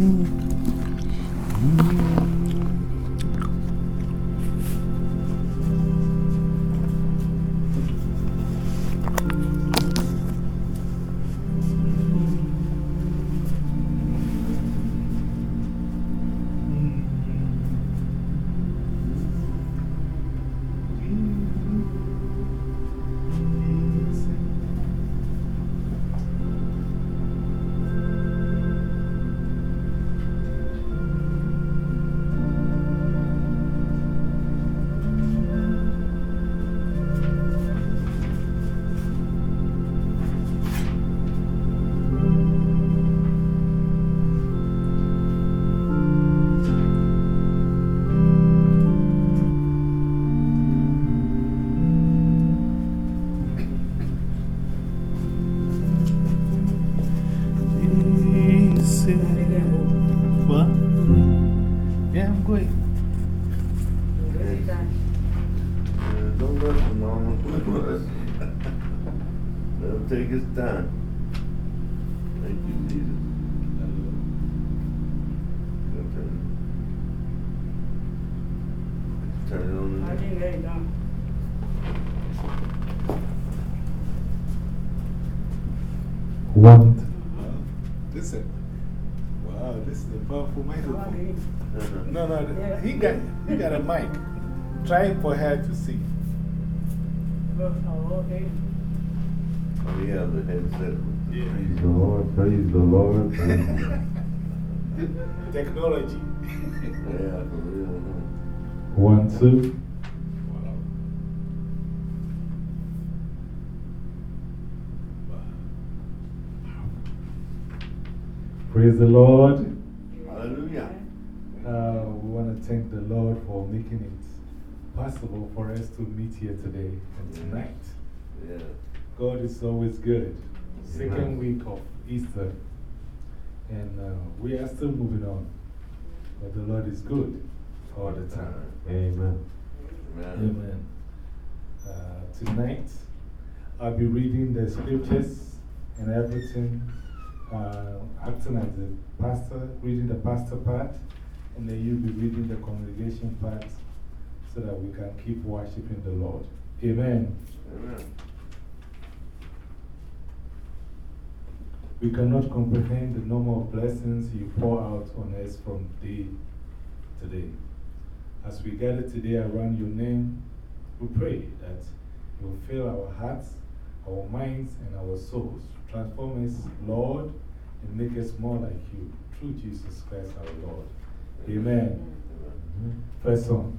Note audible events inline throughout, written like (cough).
What? No, no, th- he got, he got a mic. Try for her to see. Oh, okay. Oh, yeah, the headset. Yeah. Praise the Lord, praise the Lord. praise (laughs) Technology. Yeah, for real. One, two. Praise the Lord. Hallelujah. Uh, we want to thank the Lord for making it possible for us to meet here today and tonight. Yeah. God is always good. Second week of Easter. And uh, we are still moving on. But the Lord is good all the time. Amen. Amen. Amen. Uh, tonight, I'll be reading the scriptures and everything, uh, acting as the pastor, reading the pastor part, and then you'll be reading the congregation part so that we can keep worshiping the Lord. Amen. Amen. We cannot comprehend the number of blessings you pour out on us from day to day. As we gather today around your name, we pray that you will fill our hearts, our minds, and our souls. Transform us, Lord, and make us more like you through Jesus Christ our Lord. Amen. First song.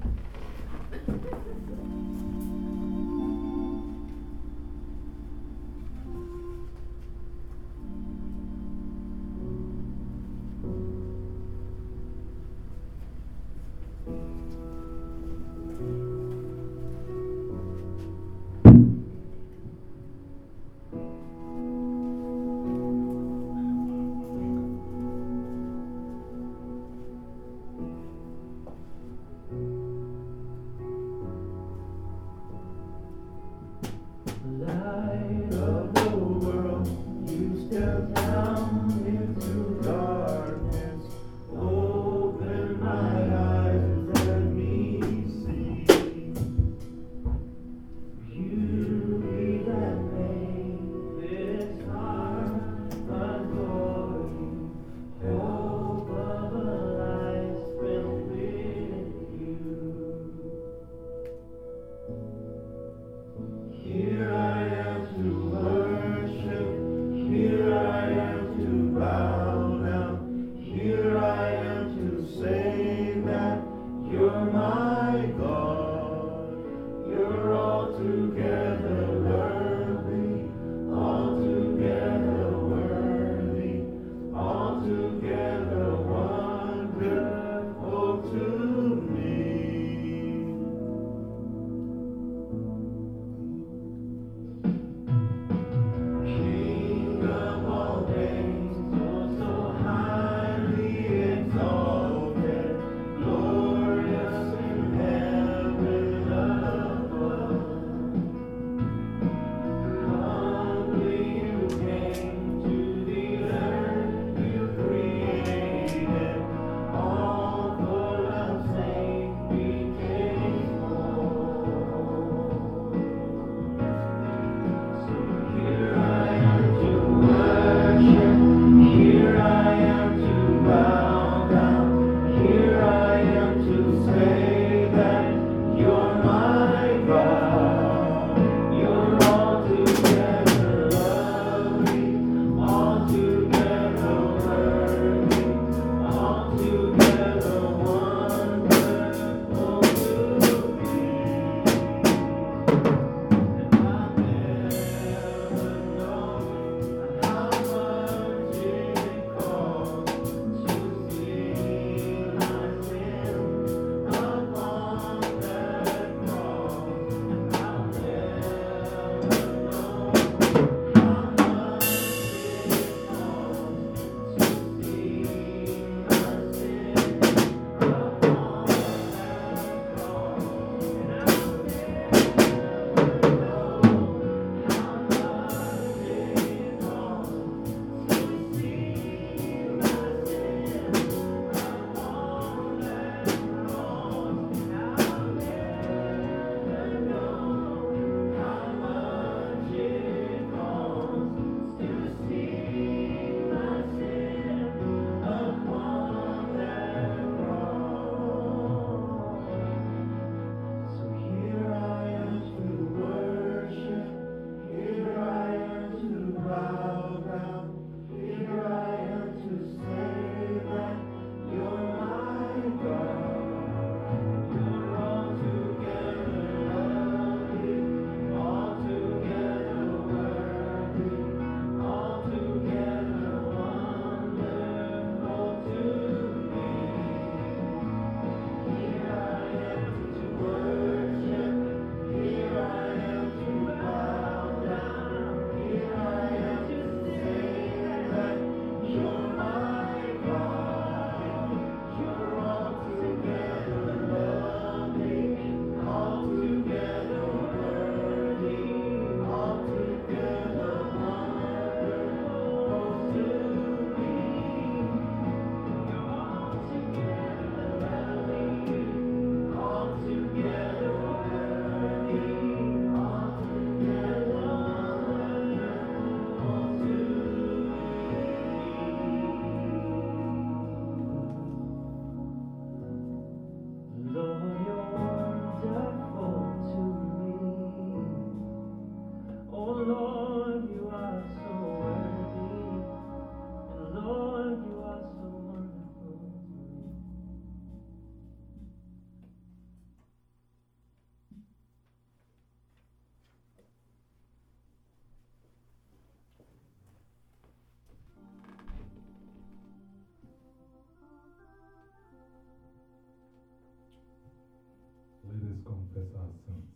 Confess our sins.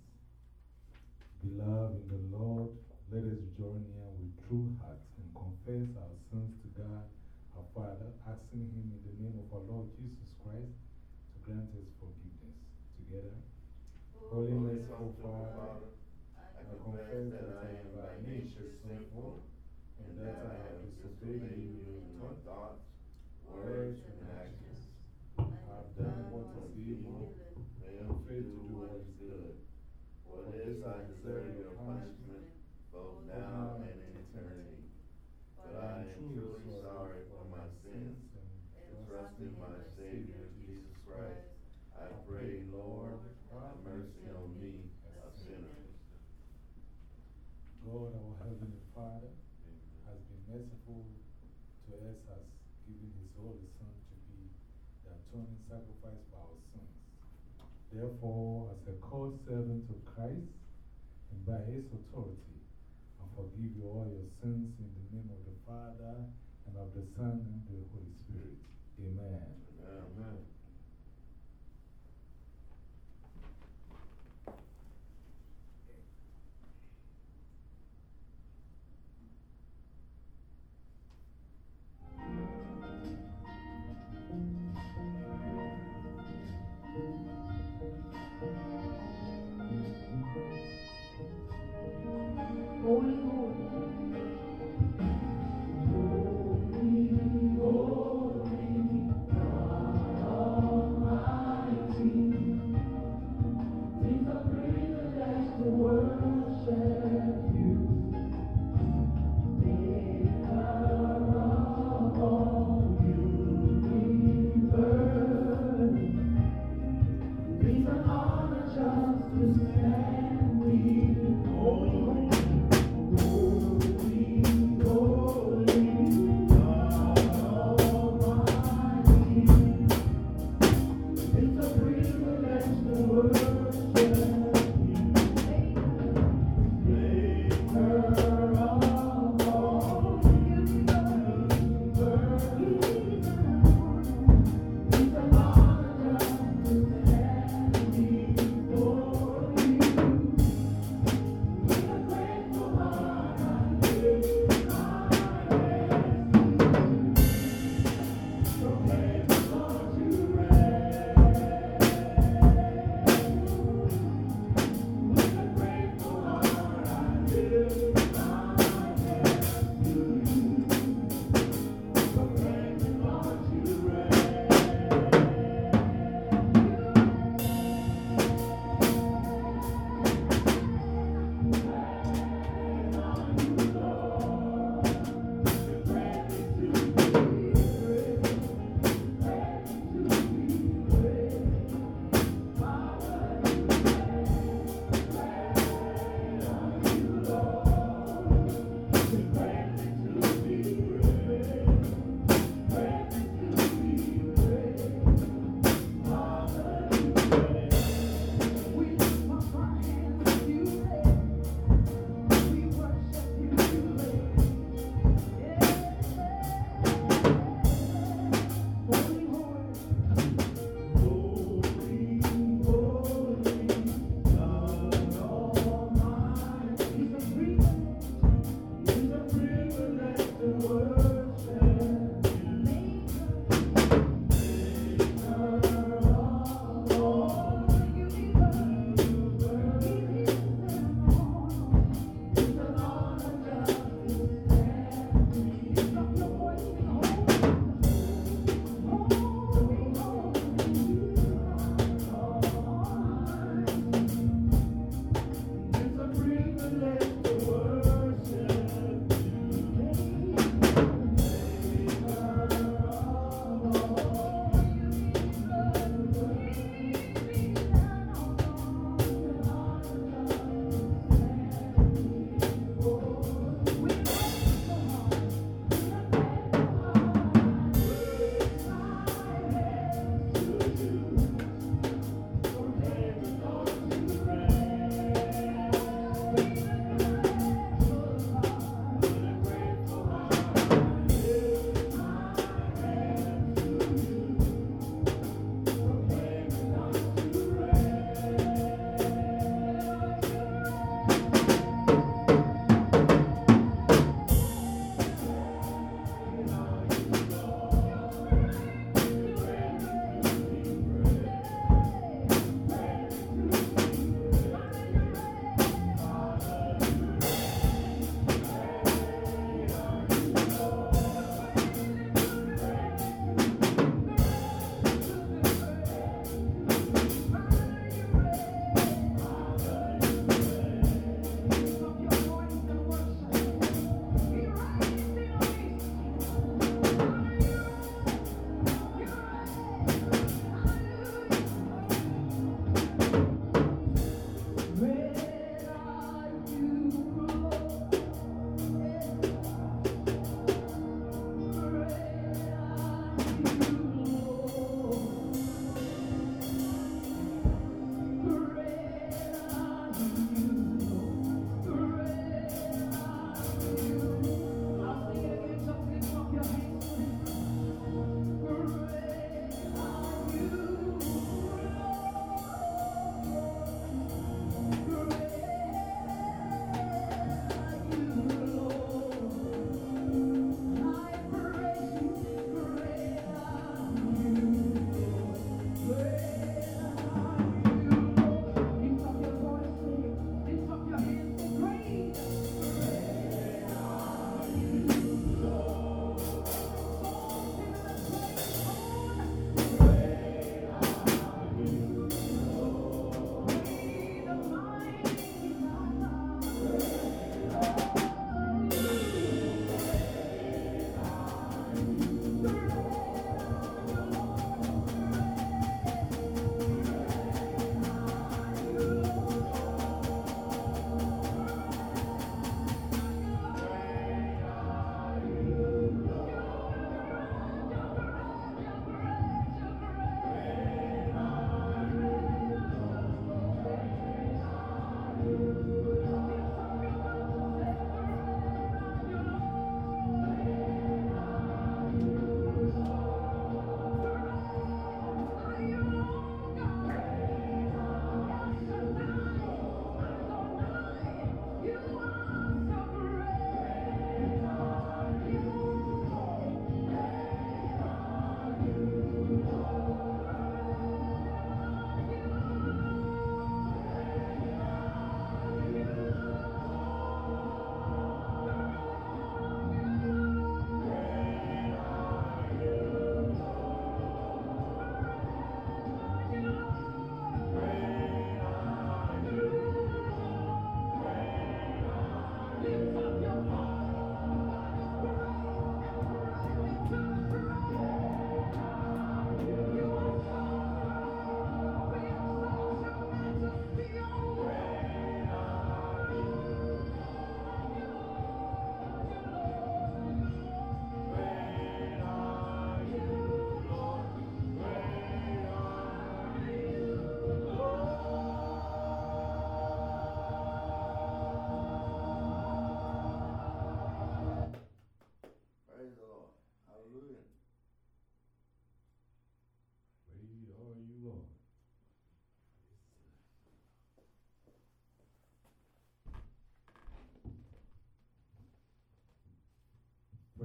Beloved in the Lord, let us join here with true hearts and confess our sins to God, our Father, asking Him in the name of our Lord Jesus Christ to grant us forgiveness. Together, Holiness, O Father, I confess that I am by nature sinful and that I have disobeyed you in thoughts, words, and actions. I have done what is evil, and failed to do what is good. For this I deserve your punishment, both now and in eternity. But I am truly sorry for my sins, and trust in my Savior Jesus Christ. I pray, Lord, have mercy on me, a sinner. God, our Heavenly Father, has been merciful to us, has given His only Son to be the atoning sacrifice for our sins. Therefore, as a called servant of Christ, and by His authority, I forgive you all your sins in the name of the Father, and of the Son, and the Holy Spirit. Amen. Amen.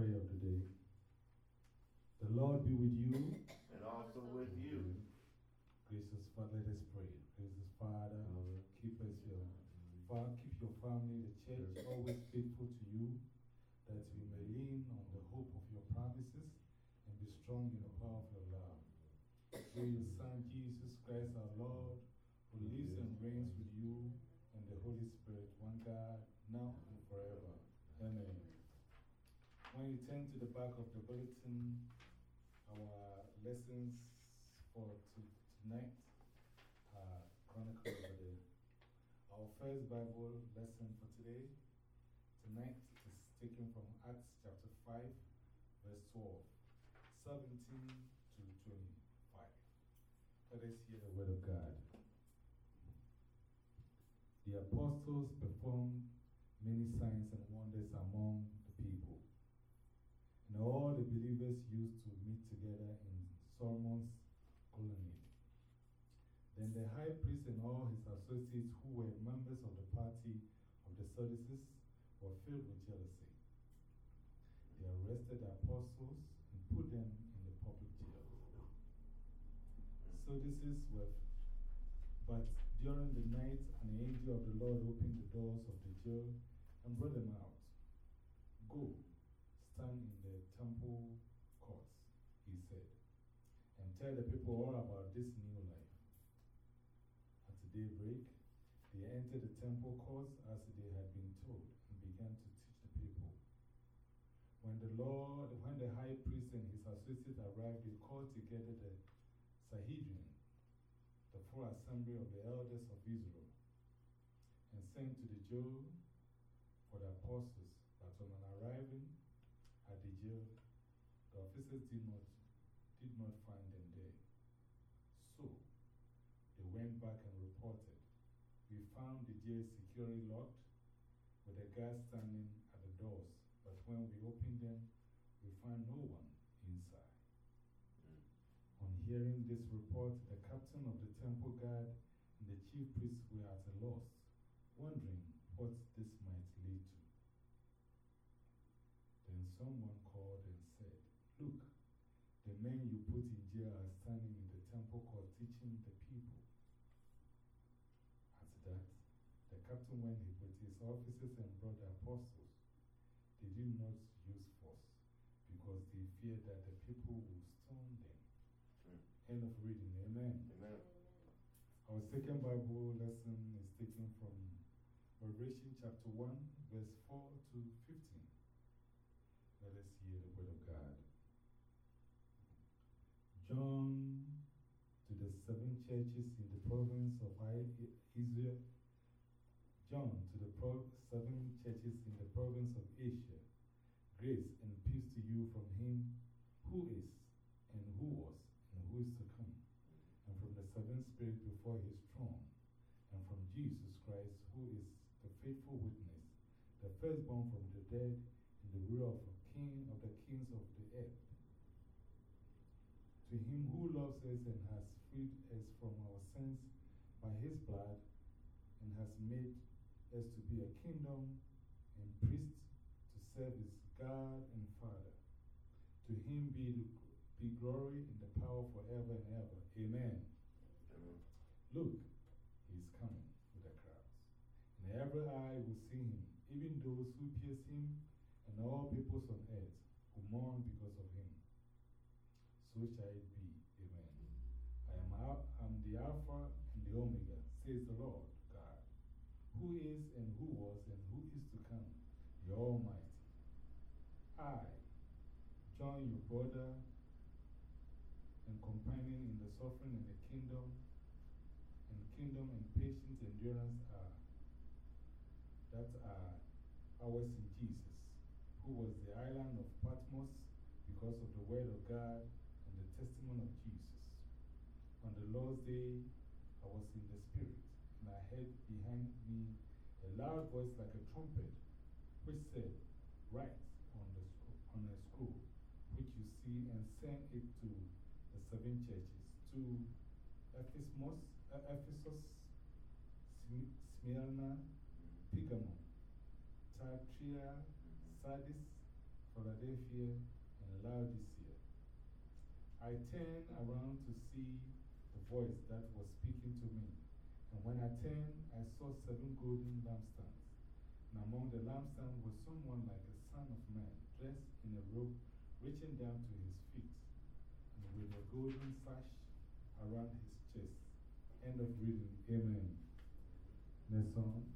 Today. The Lord be with you. And also with you. Gracious Father, let us pray. Gracious Father, keep us your, Father, keep your family, the church, always faithful to you, that we may lean on the hope of your promises and be strong in the power of your love. Through your Son, Jesus Christ our Lord, who lives and reigns with you and the Holy Spirit, one God, now and forever. Amen. When you turn to the back of the bulletin, our lessons for tonight uh, are chronicled over. Our first Bible lesson for today, tonight, is taken from Acts chapter 5, verse 12, 17 to 25. Let us hear the word of God. The apostles performed many signs and wonders among the people. And all the believers used to meet together in Solomon's colonnade. Then the high priest and all his associates, who were members of the party of the Sadducees, were filled with jealousy. They arrested the apostles and put them in the public jail. Sadducees were but during the night, an angel of the Lord opened the doors of the jail and brought them out. Go, stand in the temple courts, he said, and tell the people all about this new life. At daybreak, they entered the temple courts as they had been told and began to teach the people. When the Lord, when the high priest and his associates arrived, they called together the Sanhedrin the full assembly of the elders of Israel and sent to the jail for the apostles. But on arriving at the jail, the officers did not, did not find them there. So they went back and reported. We found the jail securely locked with the guards standing at the doors. But when we opened them, we found no one inside. On hearing this report, the captain of the temple guard and the chief priests were at a loss, wondering what this might lead to. Then someone called and said, Look, the men you put in jail are standing in the temple court teaching the people. At that, the captain went with his officers and brought the apostles. They did not use force because they feared that the people would stone them. End of reading. Amen. Amen. Our second Bible lesson is taken from Revelation chapter 1, verse 4 to 15. Let us hear the word of God. John to the seven churches in the province of Israel. John to the seven churches in the province of Asia. Grace and peace to you from him who is and who was and who is to come, and from the seven spirits before his throne, and from Jesus Christ, who is the faithful witness, the firstborn from the dead, and the ruler of, king, of the kings of the earth. To him who loves us and has freed us from our sins by his blood, and has made us to be a kingdom and priests to serve his God and Father. To him be the be glory and the power forever and ever. Amen. Amen. Look, he's coming with the crowds. And every eye will see him, even those who pierce him, and all peoples on earth who mourn because of him. So shall it be. Amen. I am I'm the Alpha and the Omega, says the Lord God, who is and who was and who is to come, the Almighty. I, John, your brother, and companion in the suffering and the kingdom, and kingdom and patient endurance are, that are ours who was the island of Patmos because of the word of God and the testimony of Jesus. On the Lord's day, I was in the Spirit, and I heard behind me a loud voice like a trumpet, which said, Write on, the, on a scroll, which you see, and send it to the seven churches to Ephesus, Ephesus Smyrna, Pergamum, Thyatira, Sardis, Philadelphia, and Laodicea. I turned around to see the voice that was speaking to me. And when I turned, I saw seven golden lampstands. And among the lampstands was someone like a son of man, dressed in a robe reaching down to his feet, and with a golden sash around his chest. End of reading. Amen. Next song.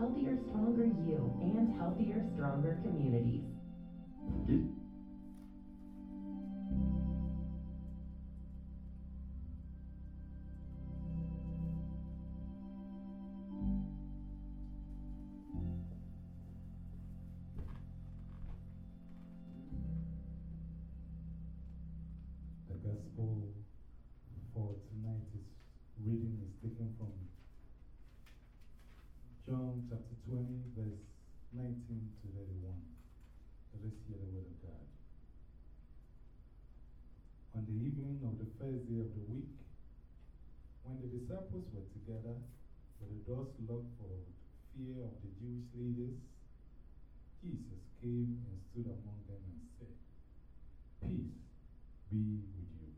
Healthier, stronger you and healthier, stronger communities. The week, when the disciples were together, with the doors locked for fear of the Jewish leaders, Jesus came and stood among them and said, Peace be with you.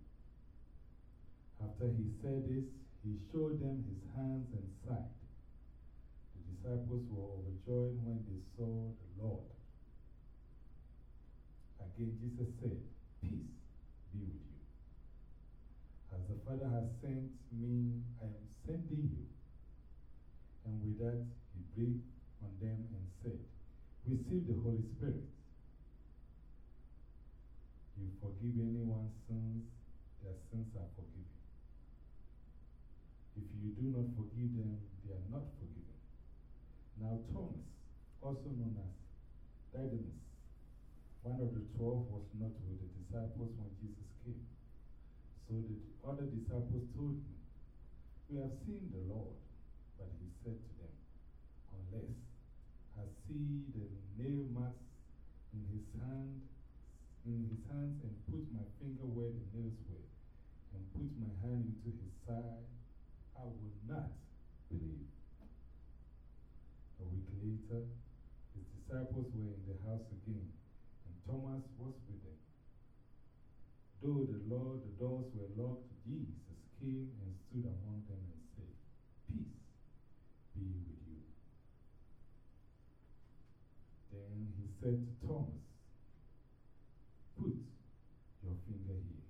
After he said this, he showed them his hands and side. The disciples were overjoyed when they saw the Lord. Again, Jesus said, Peace be with you. As the Father has sent me, I am sending you. And with that, he breathed on them and said, Receive the Holy Spirit. You forgive anyone's sins, their sins are forgiven. If you do not forgive them, they are not forgiven. Now, Thomas, also known as Didymus, one of the twelve, was not with the disciples when Jesus came. So the other disciples told him, We have seen the Lord. But he said to them, Unless I see the nail marks in his hand, in his hands, and put my finger where the nails were, and put my hand into his side, I will not believe. A week later, his disciples were in the house again, and Thomas was with them. Though the Lord, the doors were locked, Jesus came and stood among them and said, Peace be with you. Then he said to Thomas, Put your finger here.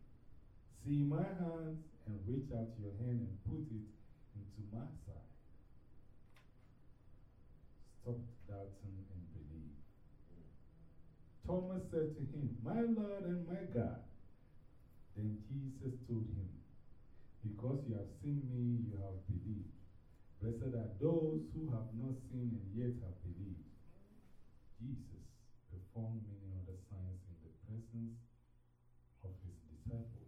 See my hands and reach out your hand and put it into my side. Stop doubting and believe. Thomas said to him, My Lord and my God. Then Jesus told him, Because you have seen me, you have believed. Blessed are those who have not seen and yet have believed. Jesus performed many other signs in the presence of his disciples,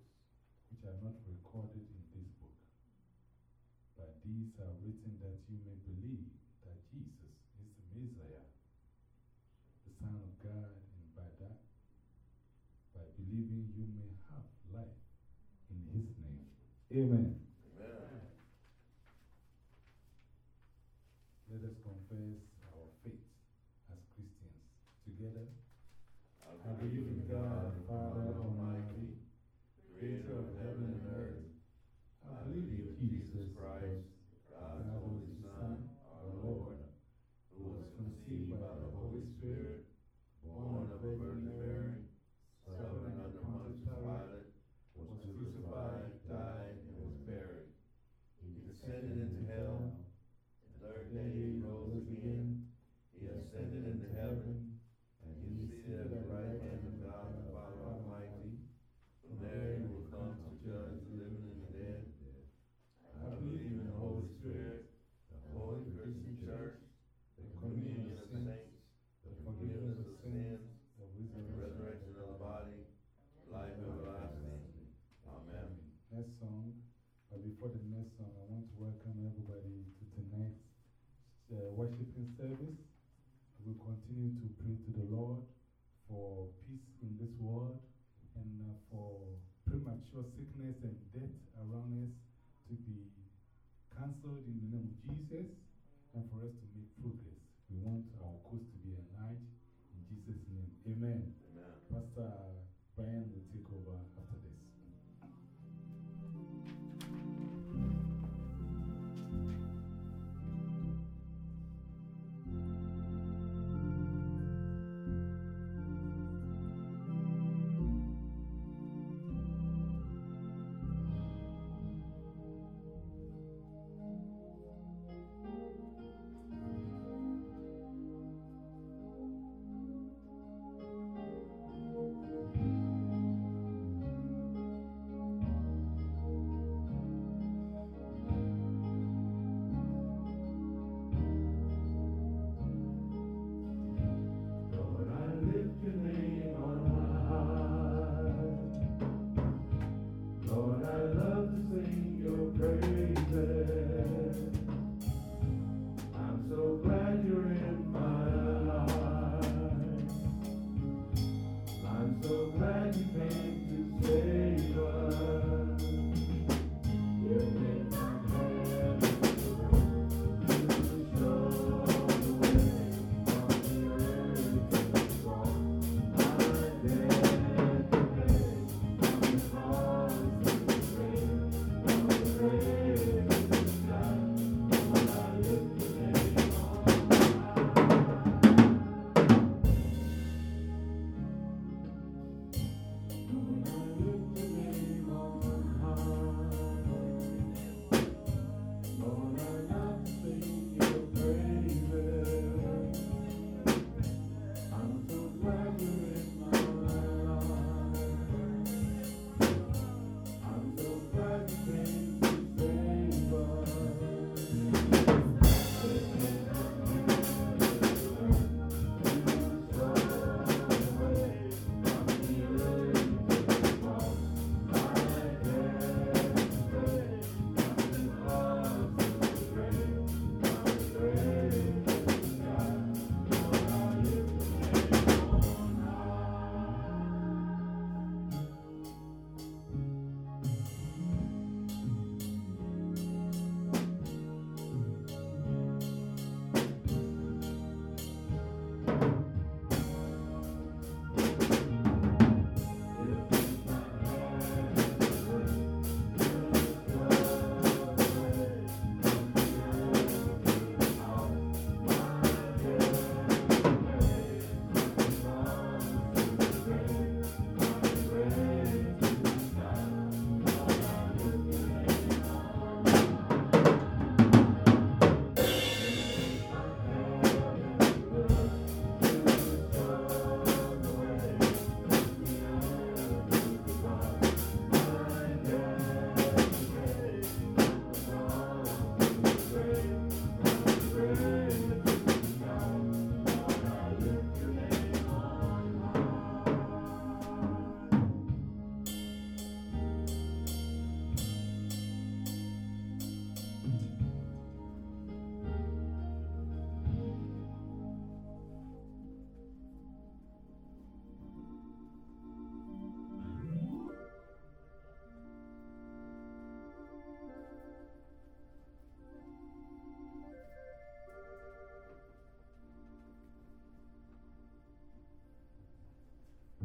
which are not recorded in this book. But these are written that you may believe that Jesus is the Messiah, the Son of God, and by that, by believing, you may have life in his name. Amen. Amen.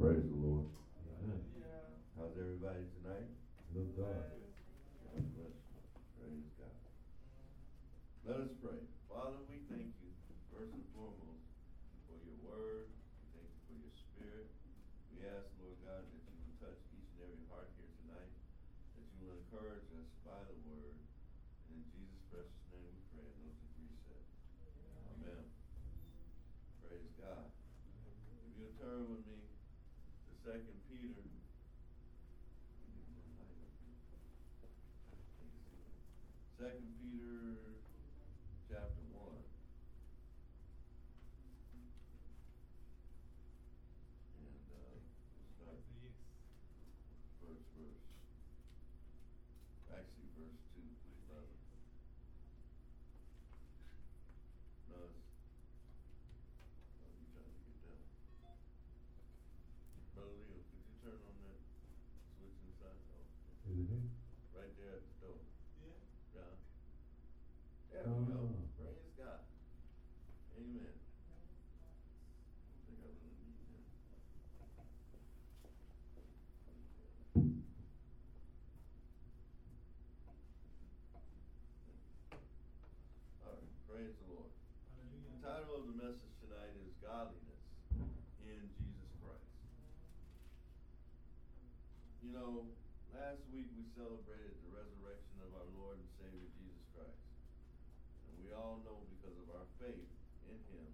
Praise the Lord. Amen. How's everybody tonight? Look God. God bless you. Praise God. Let us pray. Father, we thank you, first and foremost, for your word. We thank you for your spirit. We ask, Lord God, that you will touch each and every heart here tonight, that you will encourage us by the word. And in Jesus' precious name we pray, and those agree said. Amen. Praise God. If you'll turn with me to Second Peter. Second Peter chapter one. And uh, we'll start first verse. Actually, verse two, eleven. No, it's, oh, you trying to get down. Brother Leo, could you turn on that switch inside? Oh, okay. Is it him? Right there at the door. Yeah. John. There we go. Ah. Praise God. Amen. I don't think I really need him. All right, praise the Lord. The title of the message tonight is Godliness in Jesus Christ. You know, last week we celebrated the resurrection of our Lord and Savior Jesus Christ. And we all know because of our faith in Him,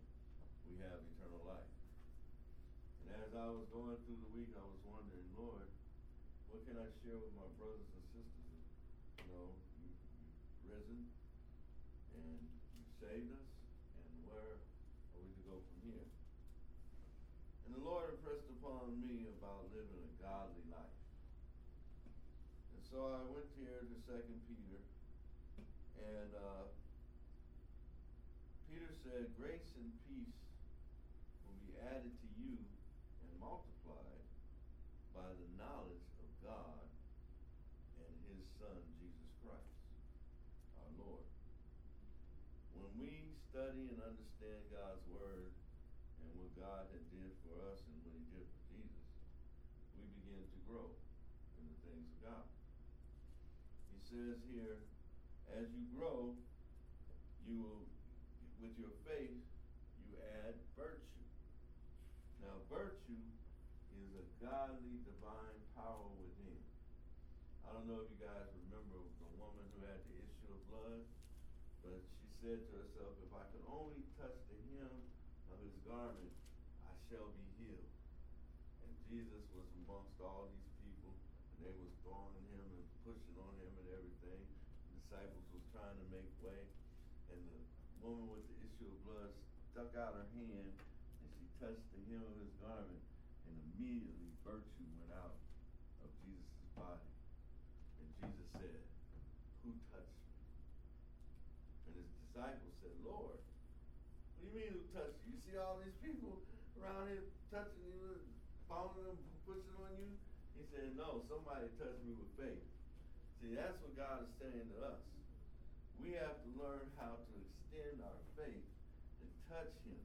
we have eternal life. And as I was going through the week, I was wondering, Lord, what can I share with my brothers and sisters? You know, you, you've risen and you saved us, and where are we to go from here? And the Lord impressed upon me about living a godly so I went here to Second Peter, and uh, Peter said, "Grace and peace will be added to you and multiplied by the knowledge of God and His Son Jesus Christ, our Lord." When we study and understand God's word and what God had did for us and what He did for Jesus, we begin to grow in the things of God. Says here, as you grow, you will, with your faith, you add virtue. Now, virtue is a godly, divine power within. I don't know if you guys remember the woman who had the issue of blood, but she said to herself, if I could only touch the hem of his garment, I shall be healed. And Jesus was amongst all these people, and they was throwing him and pushing on him and everything. The disciples was trying to make way, and the woman with the issue of blood stuck out her hand, and she touched the hem of his garment, and immediately virtue went out of Jesus' body. And Jesus said, Who touched me? And his disciples said, Lord, what do you mean who touched you? You see all these people around here touching you, pounding them, pushing on you? He said, No, somebody touched me with faith. See, that's what God is saying to us. We have to learn how to extend our faith and touch Him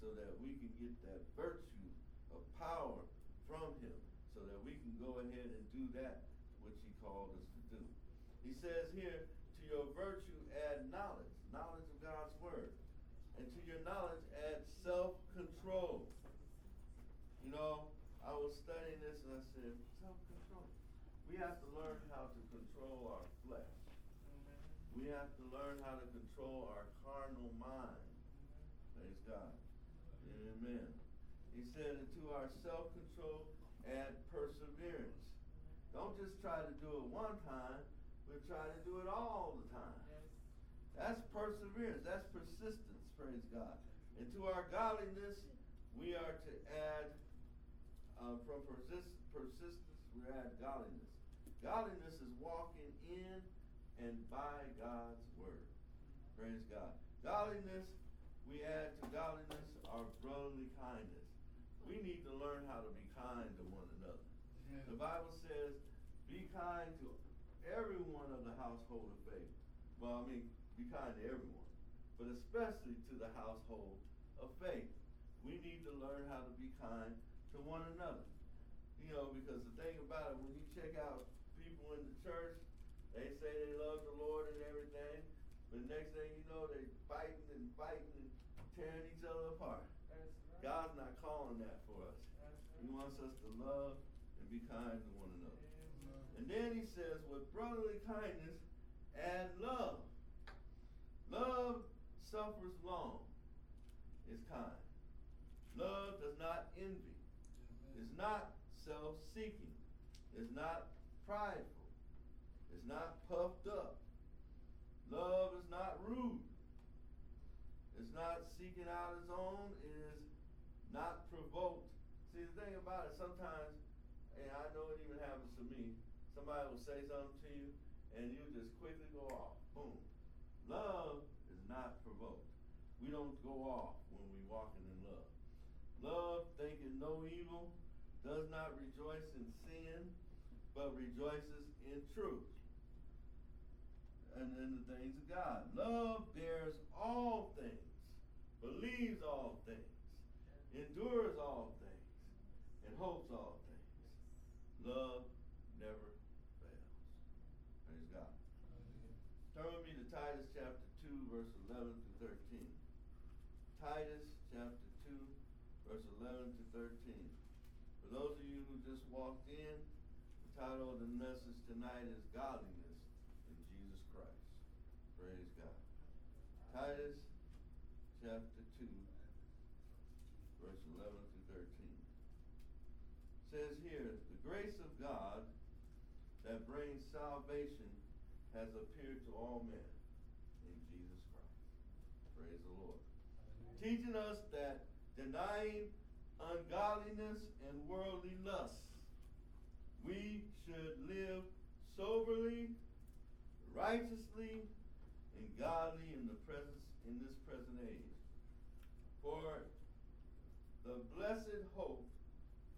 so that we can get that virtue of power from Him so that we can go ahead and do that which He called us to do. He says here, to your virtue add knowledge, knowledge of God's Word. And to your knowledge add self control. You know, I was studying this and I said. We have to learn how to control our flesh. We have to learn how to control our carnal mind. Praise God. Amen. He said, and to our self control, add perseverance. Don't just try to do it one time, but try to do it all the time. That's perseverance. That's persistence. Praise God. And to our godliness, we are to add, uh, from persist- persistence, we add godliness. Godliness is walking in and by God's word. Praise God. Godliness, we add to godliness our brotherly kindness. We need to learn how to be kind to one another. The Bible says, be kind to everyone of the household of faith. Well, I mean, be kind to everyone, but especially to the household of faith. We need to learn how to be kind to to one another. You know, because the thing about it, when you check out people in the church, they say they love the Lord and everything, but next thing you know, they're fighting and fighting and tearing each other apart. God's not calling that for us. He wants us to love and be kind to one another. And then he says, with brotherly kindness and love. Love suffers long, is kind. Love does not envy, is not self seeking, is not prideful, is not puffed up. Love is not rude, is not seeking out its own, is not provoked. See, the thing about it, sometimes, and I know it even happens to me, somebody will say something to you, and you just quickly go off. Boom. Love is not provoked. We don't go off when we're walking in love. Love, thinking no evil, does not rejoice in sin, but rejoices in truth and in the things of God. Love bears all things, believes all things, endures all things, and hopes all things. Love never fails. Praise God. Turn with me to Titus chapter 2, verse 11 to 13. Titus chapter 2, verse 11 to 13. For those of you who just walked in, title of the message tonight is Godliness in Jesus Christ. Praise God. Titus chapter 2, verse 11 to 13. says here, the grace of God that brings salvation has appeared to all men in Jesus Christ. Praise the Lord. Teaching us that denying ungodliness and worldly lusts, we should live soberly, righteously, and godly in the presence in this present age. For the blessed hope,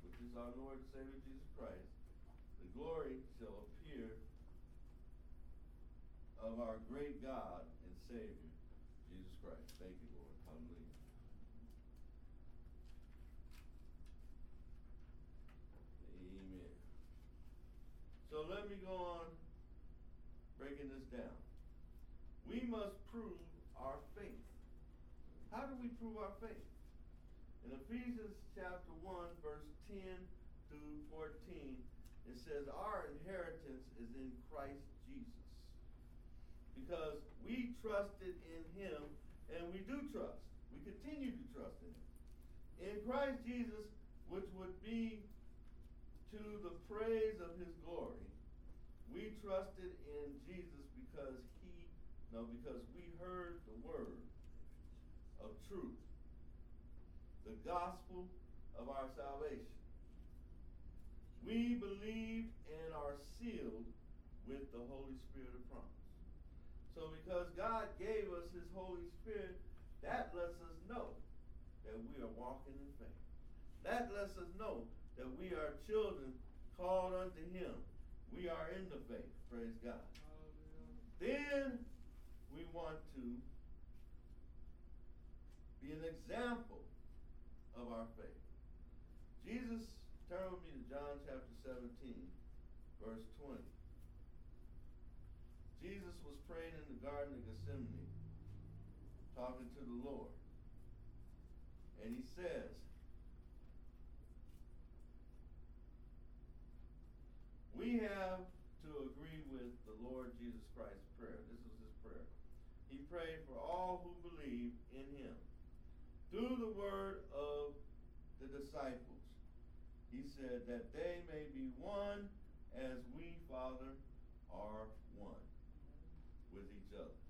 which is our Lord and Savior Jesus Christ, the glory shall appear of our great God and Savior, Jesus Christ. Thank you, Lord. Hallelujah. Amen. So let me go on breaking this down. We must prove our faith. How do we prove our faith? In Ephesians chapter 1, verse 10 through 14, it says, Our inheritance is in Christ Jesus because we trusted in him and we do trust. We continue to trust in him. In Christ Jesus, which would be to the praise of his glory, we trusted in Jesus because he, no, because we heard the word of truth, the gospel of our salvation. We believe and are sealed with the Holy Spirit of promise. So because God gave us his Holy Spirit, that lets us know that we are walking in faith. That lets us know that we are children called unto him. We are in the faith. Praise God. Then we want to be an example of our faith. Jesus, turn with me to John chapter 17, verse 20. Jesus was praying in the Garden of Gethsemane, talking to the Lord. And he says, We have to agree with the Lord Jesus Christ's prayer. This was his prayer. He prayed for all who believe in him. Through the word of the disciples, he said that they may be one as we, Father, are one with each other.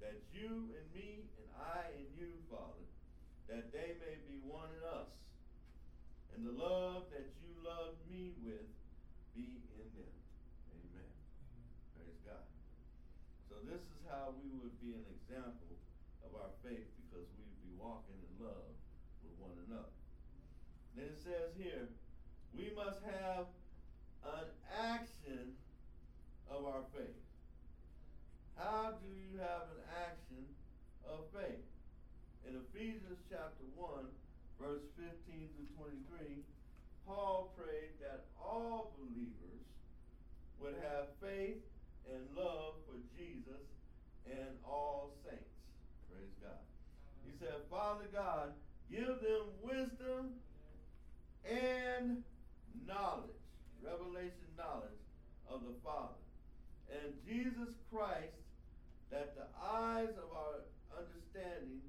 That you and me and I and you, Father, that they may be one in us. And the love that you loved me with be in them. Amen. Praise God. So this is how we would be an example of our faith because we'd be walking in love with one another. Then it says here, we must have an action of our faith. How do you have an action of faith? In Ephesians chapter 1, verse 15 through 23, Paul prayed that all believers would have faith and love for Jesus and all saints. Praise God. He said, Father God, give them wisdom and knowledge, revelation knowledge of the Father, and Jesus Christ, that the eyes of our understanding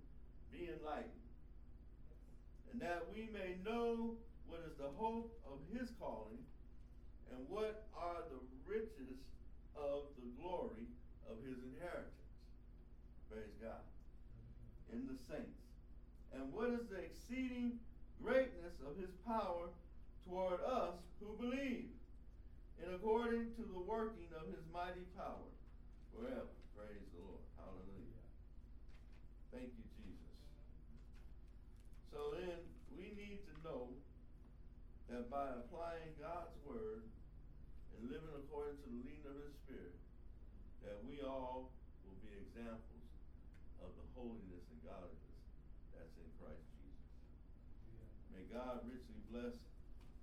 be enlightened, and that we may know what is the hope of his calling, and what are the riches of the glory of his inheritance. Praise God. In the saints. And what is the exceeding greatness of his power toward us who believe, in according to the working of his mighty power forever. Praise the Lord. Hallelujah. Thank you, Jesus. So then, we need to know that by applying God's word and living according to the leading of his spirit, that we all will be examples of the holiness and godliness that's in Christ Jesus. May God richly bless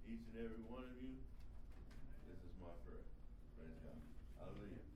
each and every one of you. This is my prayer. Praise God. Hallelujah.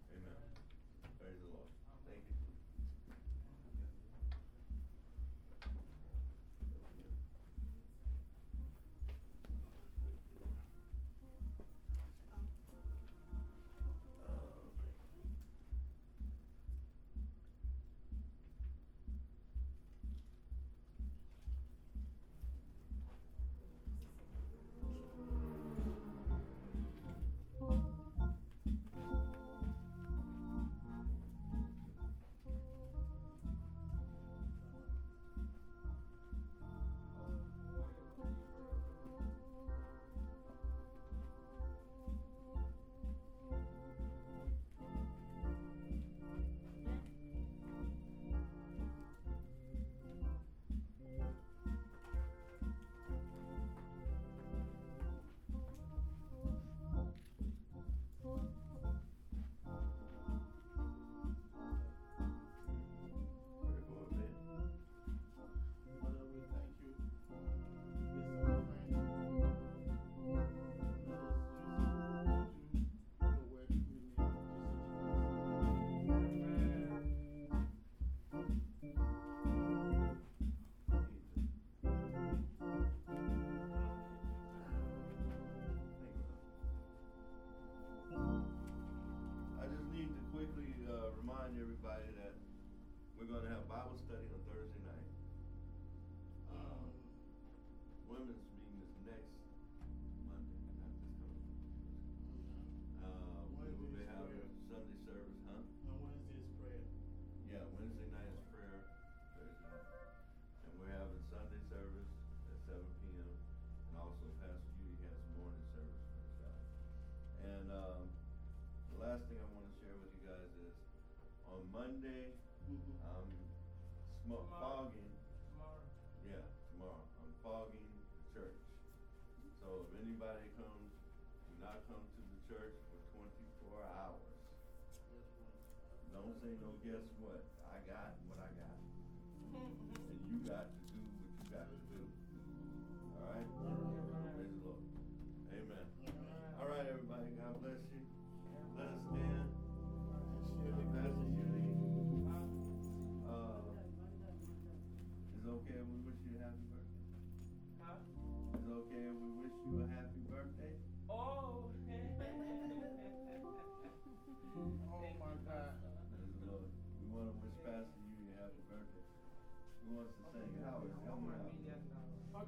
We're going to have Bible study on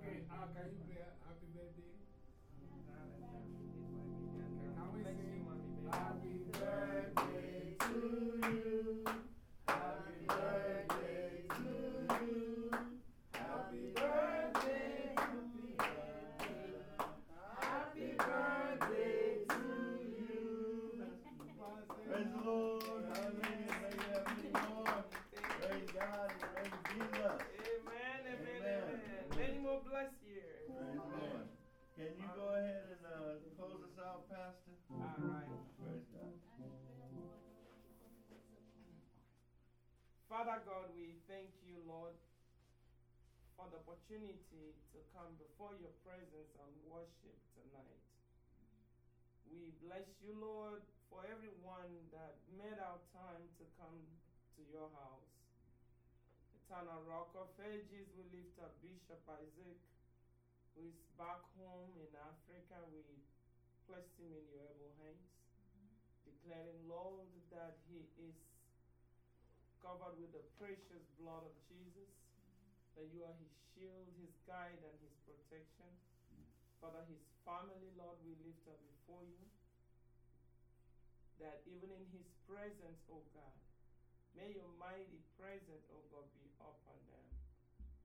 out. Okay, opportunity to come before your presence and worship tonight. We bless you, Lord, for everyone that made our time to come to your house. Eternal Rock of Ages, we lift up Bishop Isaac, who is back home in Africa. We place him in your able hands, declaring, Lord, that he is covered with the precious blood of Jesus, that you are his shield, his guide, and his protection. Father, his family, Lord, we lift up before you. That even in his presence, O God, may your mighty presence, O God, be upon them.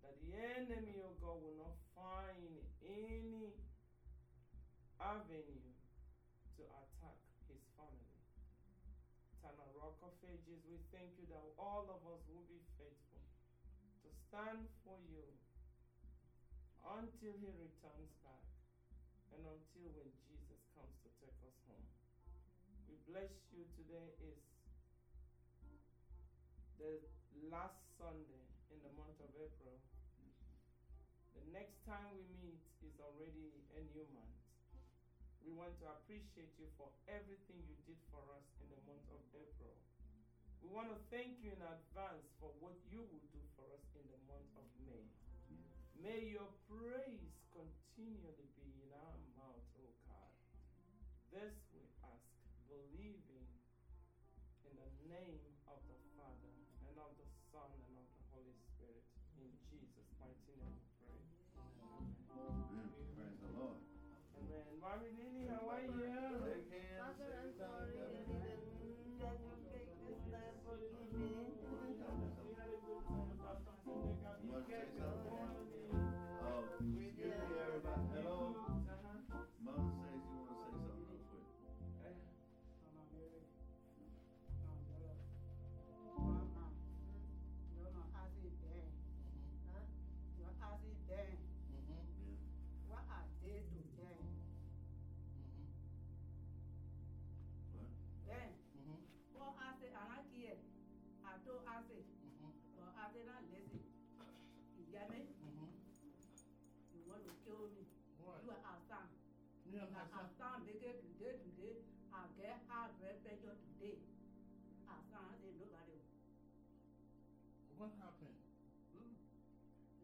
That the enemy, O God, will not find any avenue to attack his family. Eternal Rock of Ages, we thank you that all of us will be stand for you until he returns back and until when Jesus comes to take us home. We bless you. Today is the last Sunday in the month of April. The next time we meet is already a new month. We want to appreciate you for everything you did for us in the month of April. We want to thank you in advance for what you will May your praise continually You want to kill me. You are Assam. Me and Now, Hassan. Assam make it today, today. I get high blood pressure today. Assam, I say, nobody. What happened? Hmm.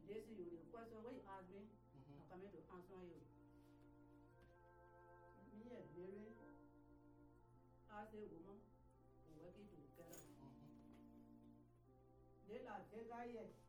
Listen, you the question when you ask me, Mhm. I'm coming to answer you. Me and Mary, as a woman, They like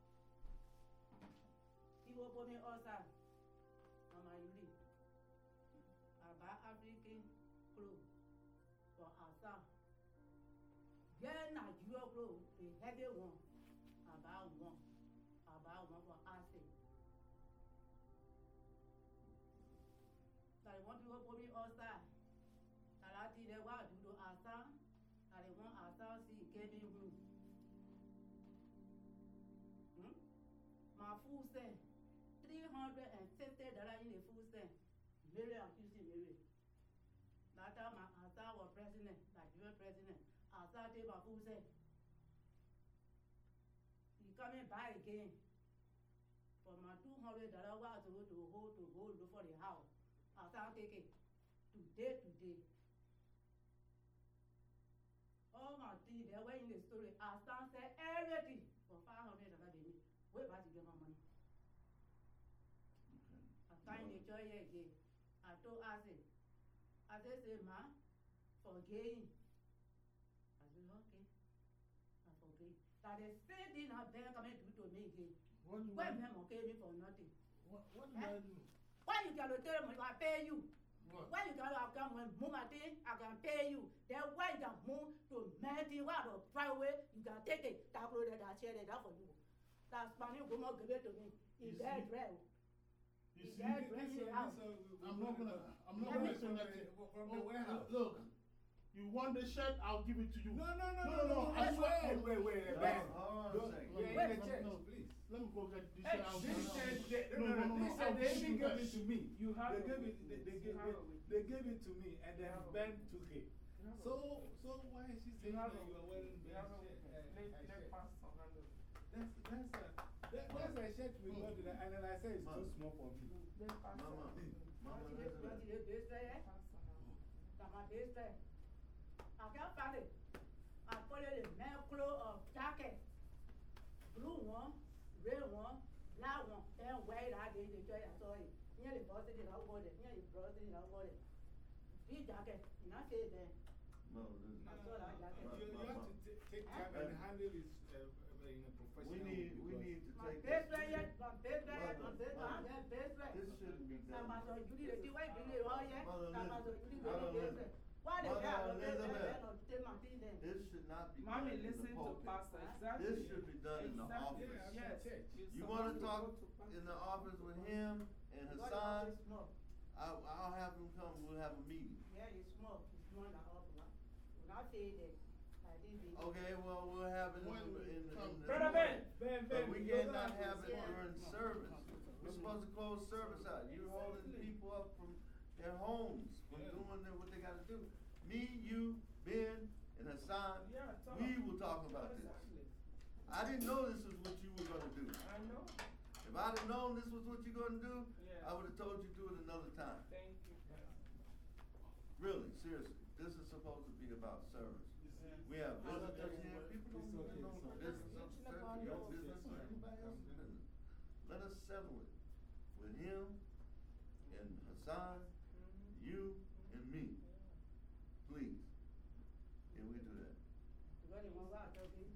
Food stamp, three hundred and fifty dollars in the food stamp. Mary accused Mary. That time my Assam was president, Nigerian president. Assam take my food stamp. He coming back again. For my two hundred dollar was to go to hold to go for the house. Assam take it. Today, today. All my things, they were in the story. Assam said everything for five hundred dollar money? I find the joy here again. I told Ase, Ase say, ma, forgetting. I said, okay. I forget. That the same thing I been coming to do to me again. Want? me okay me for nothing? What, what did I do? Why you cannot tell me I pay you? What? Why you cannot come when move my thing, I can pay you. Then why you can move to Medicine, why the private, you can take it, that road that I that for you. That's money, go more give it to me. See? dead real. You see, that this bringing one- it out? this one we- we I'm not gonna, I'm not gonna me- send that. From the- from the warehouse. Look, you want the shirt, I'll give it to you. No, no, no, No, no, no, no, I wait, swear- wait, wait, wait, No, wait. hold on a Don't- second. You're Let in the me- church, no. please. Let me go get this Hey, shirt. I'll this give said, it they, to no, you. no, no, they I'll said they give didn't you give that. it to me. You have they it gave with it, you. they, they, You gave, have they, it with they gave it to me, and then have it Ben took it. You have it So, so why is she You saying have that it. you are wearing You that have shirt? it. Let, uh, let shirt? Pastor handle it. That's, that's a, that, that's a shirt we got today. too small for me. Then pass Mama, it. Mama Wọ́n ti lé wọ́n ti Elizabeth. lé bẹ́sẹ̀ yẹn. Pass it. Tama bẹ́sẹ̀. Àkẹ́fàlè. Àkọlé lè mẹ́kúrò of jacket. Blue wọn, red wọn, black wọn, then white àdé ìdè jọ yàtọ̀ yìí. Ìyẹn lè bọ́ sí ìdè lọ́wọ́ rẹ̀, ìyẹn lè bọ́ sí ìdè lọ́wọ́ rẹ̀. Bí jacket, ìná ṣe é bẹ́ẹ̀. Mama Elizabeth. That's all I got. You, you have to ta- take time and handle it uh, uh, in a professional We need, we need to take bẹ́sẹ̀ this. yẹn, mà bẹ́sẹ̀ yẹn, mà bẹ́sẹ̀ Mother. This shouldn't be done. Tàmásọ̀ ìjúlì rẹ̀ tí wọ́n ìbílẹ̀ wọ́n yẹ. Mother Elizabeth, Mother. Elizabeth. Wọ́n lè fẹ́ àwọn Mother bẹ́sẹ̀ Elizabeth. bẹ́ẹ̀ lọ tẹ́ màtí dẹ̀. This should not be done Mommy, in the listen to pulpit. Pastor. Exactly. This should be done in the Exactly. office. Yeah, Yes. You're You supposed wanna talk go to Pastor. in the office with him and God Hassan? I'll, I'll have him come, we'll have a meeting. Yeah, it's small, it's small na up na. When I say that, I didn't be. Okay, well, we'll have it in, in, in. the- Brother Ben. Ben, But we you cannot don't have it during service. We're supposed to close service out. You're holding people up from their homes, from Yeah. doing their- what they gotta do. Me, you, Ben, and Hassan, we will talk about this. I didn't know this was what you were gonna do. I know. If I'd have known this was what you're gonna do, Yeah. I would've told you to do it another time. Thank you, Really, seriously, this is supposed to be about service. We have visitors here, people don't even know the business of the church, your business, or anybody else's business. Let us settle it with him and Hassan, Mhm. you and me, please. Can we do that? You got it okay?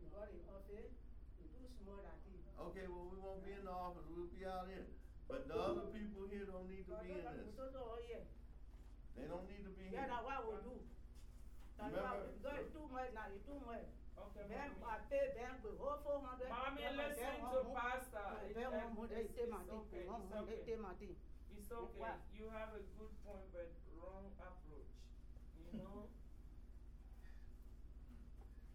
You got it office, you too small that thing. Okay, well, we won't be in the office, we'll be out here. But the other people here don't need to be in this. So, so, yeah. They don't need to be Yeah, here. that's what we do. That's why, Remember- we got it too much now, you too much. Okay, Ben, mommy. I pay Ben with whole four hundred. Mommy, listen to one more. Pastor. It's- one it's- it's okay, it's okay. take my thing. It's okay. What? You have a good point, but wrong approach. You know? (laughs)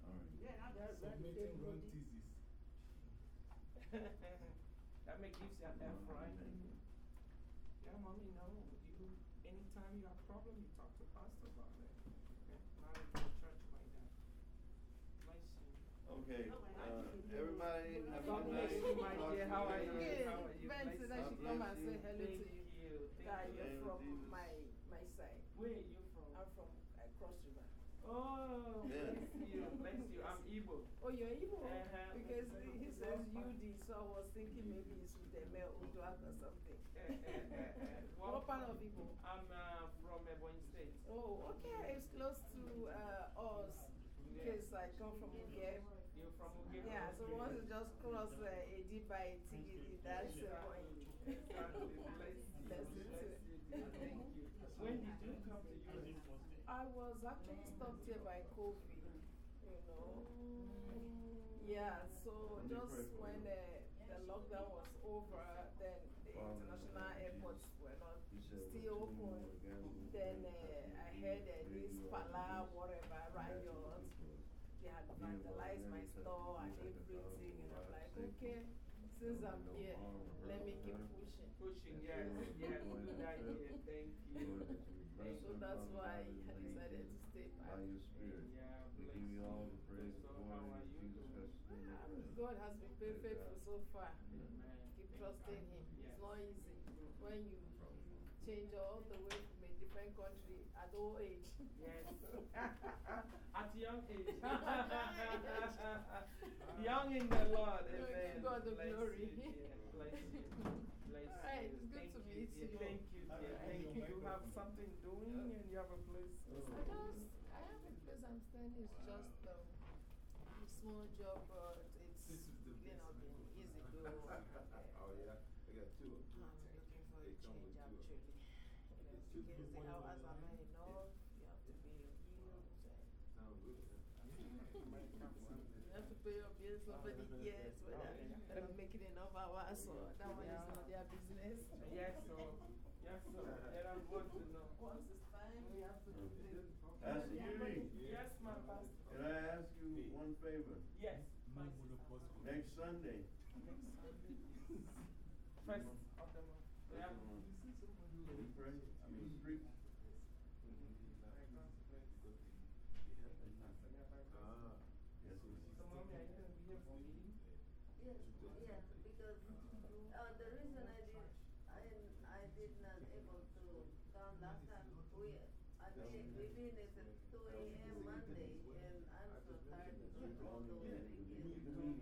All right. Yeah, now they're ready to Submitting wrong my thesis. (laughs) that may give you an F, right? Yeah, mommy, no. You, anytime you have problem, you talk to pastor about it. Okay? Not in the church like that. Nice you. Okay, uh, everybody have a God good bless night. you, my Talk dear. to How are later. you? Good. How are you? Ben Nice said to I God should come bless and you. say hello Thank to you. you. Thank That you. you're Name of from Jesus. my, my side. Where are you from? I'm from uh, Cross River. Oh, Yeah. bless you. Bless you. I'm Igbo. Oh, you're Igbo? Uh-huh. Because he says UD, so I was thinking maybe it's with the male Uduak or something. Eh, eh, eh, eh. What part of Igbo? I'm uh, from Ebonyi State. Oh, okay, it's close to uh, us. Because I come from Ugep. You're from Ugebo? Yeah, so once you just cross uh, AD by TGD, that's the point. Bless you. Bless you Bless too. you, dear. Thank you. When did you come to US? I was actually stopped here by COVID, you know. Yeah, so Let me pray just when uh, the lockdown was over, then the the international airports were not still when two more open. Then uh, I heard uh, this Pala, whatever, riot. They had vandalized my store and everything, and I'm like, okay, since I'm here, let me keep pushing. Pushing, yes, yes. Good idea. Thank you. Lord, that you bless So that's why I decided to stay back. By your spirit. Yeah, We give you all the praise So and glory in you Jesus doing? Christ's name. Ah, we pray. God has been very faithful so far. Keep trusting Him. It's not easy when you change all the way from a different country at old age. Yes. (laughs) (laughs) At young age. (laughs) young in the Lord. Amen. Give God the Bless glory. You. Bless you. Bless All right, you. it's good Thank to you, meet you. Thank you, All dear. Thank you. You have something doing and you have a place. I just, I have a place I'm staying, it's just um, a small job, but it's, This is the you know, been easy (laughs) though. oh, yeah? I got two of them. I'm looking for a They come with change actually. You know, because the people hours in are one not enough, you have to pay your bills, and good. (laughs) you have to pay your bills over the (laughs) years, whether they're not making enough hours, so that one is not their business. Yes, so. Yes, so. There are good to know. Once it's time, we have to do it. Pastor Yuri, Yes, my pastor. can I ask you one favor? Yes. No. Next Sunday, Next Sunday is first of the month. Yeah. can we pray? I mean, preach? Ah. Yes, we So, mommy, are you going to be here for meeting? Yes, yeah, because uh, the reason I did, I, I did not able to come last time, we, I mean, we finished at two AM Monday, and I'm so tired to do all the way again. Because,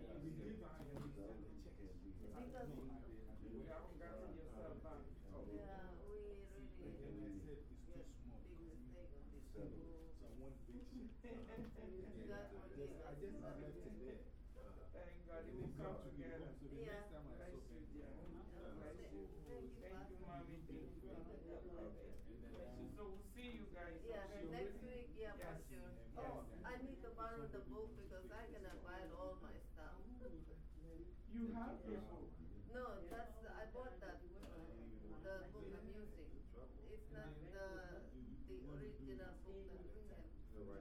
You haven't gotten yourself back. yeah, we really And they said it's too get small. big mistake on this. So I want big shit. And I just, I just left it there. Thank God it It will will come come together. together. So the Yeah. next time I Bless saw you, it, dear. Bless you. Thank you, Thank you, Pastor. mommy. Thank you. Bless you. So we'll see you guys. Yeah, okay? next week, yeah, for Yes. sure. Yes. Oh, I need to borrow the book because I cannot buy all my stuff. You have book. No, that's, the- I bought that, the book I'm using. It's not the, the original book that we have.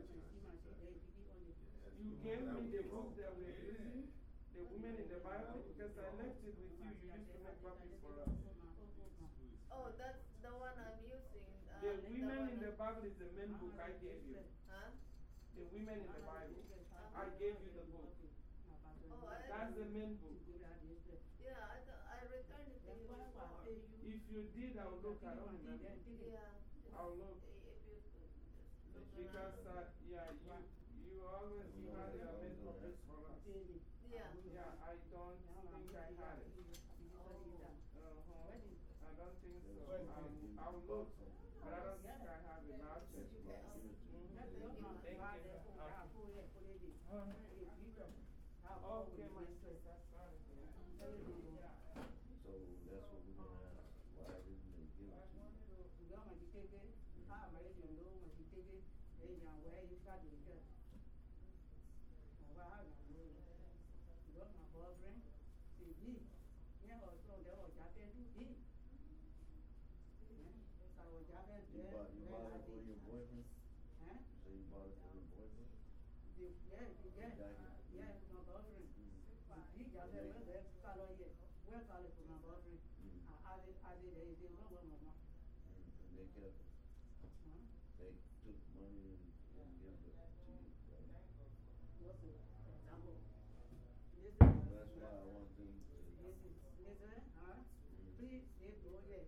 You gave me the book that we're using, the women in the Bible, because I left it with you. You used to make copies for us. Oh, that's the one I'm using. uh, The women in the Bible is the main book I gave you. Huh? The women in the Bible. I gave you the book. Oh, I. That's the main book. Yeah, I, th- I returned it to you before. If you did, I'll look. I don't remember. Yeah. I'll look. If you could just look Because, around. uh, yeah, you, you always, you had your main copies for us. Yeah. Yeah, I don't think I had it. Uh-huh. I don't think so. I'll, I'll look, but I don't think I have it. I'll check. Mhm. Thank you. Okay. Okay, my sister, sorry. So that's what we're gonna ask, why didn't they give it to you? You bought, you bought it for your boyfriend? So you bought mm-hmm. it for your boyfriend? Mm-hmm. Mm-hmm. And they kept it, they took money and, and gave it to you, right? That's why I want them to. Please, they go there.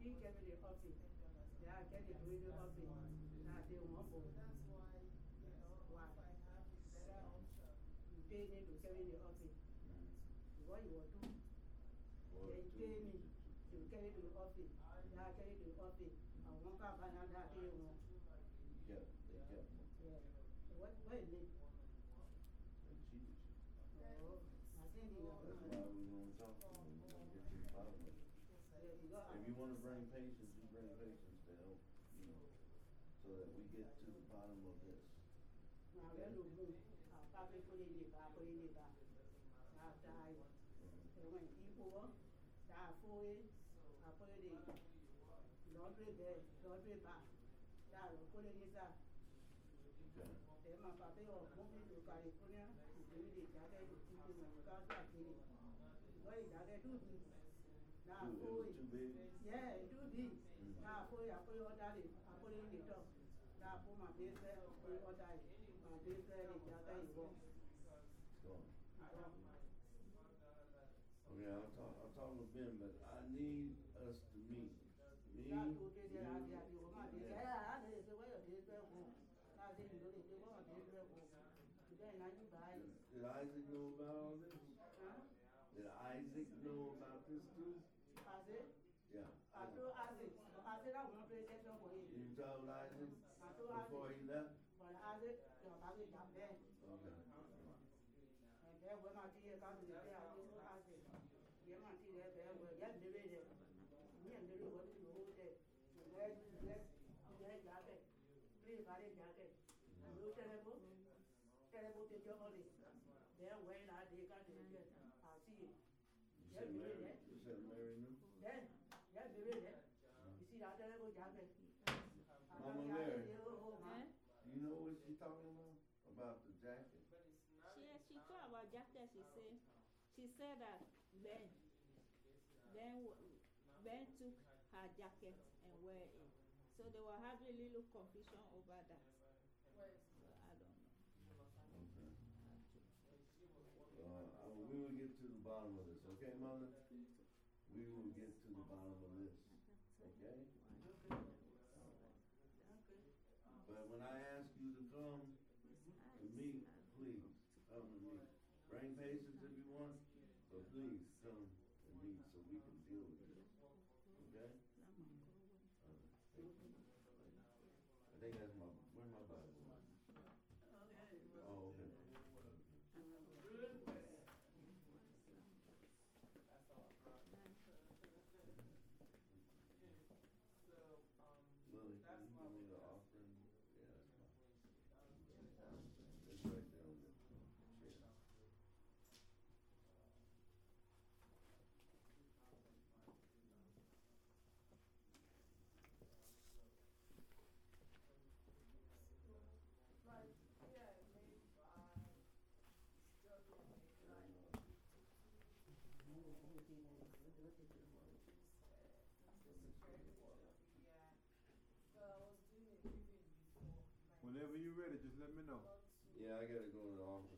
Please get me the office. They are getting the radio office. Now they want for. Why? You pay me to carry the office. What you want to? Or They pay me to carry the. They are carry the office. I want another day one. They kept money, Yeah. What, what is it? you. Oh, I think you. That's why we gonna talk to get to the bottom of it. If you wanna bring patience, you bring patience to help, you know, so that we get to the bottom of this. Now, we're no good. I'll probably put it in the bar, put it in the bar. I'll die. Mm. And when people, that four it, I put it in laundry bed, laundry bar. That will put it inside. Okay? Then my papa was moving to California, to give me the jacket, to keep it in the car, so I did it. What is jacket do this? Now, Too- it four was it. too big? Yeah, it do. Now, I put it under the, I put it in the top. Now, I put my base there, put it under it. My base there, the jacket is gone. Go on. Gone. Okay, I'll talk, I'll with Ben, but I need us to meet. Me, you, I have the woman, they say, and- yeah, I say, where your days there go? Now, they, you know, they say, where your days there go? Today, now you buy it. Did Isaac know about all this? Huh? Did Isaac know about this too? I say, Yeah. I told Isaac, I said, I want to play that song for you. You told Isaac I told before he Isaac. left? But Isaac, your Isaac got there. Okay. And then when my tea come to the day, I told Isaac, yeah, my tea there, there, well, yeah, Mary there. Me and Mary went to the whole day. To wear, to wear, to wear jacket. Please, buy the jacket. You terrible, terrible to your body. Then when I dig out the Mama Mary. You know what she talking about? About the jacket? She, she talked about jacket, she said, she said that Ben, Ben, Ben took her jacket and wear it. So they were having a little confusion over that. let me know. Yeah, I gotta go to the office.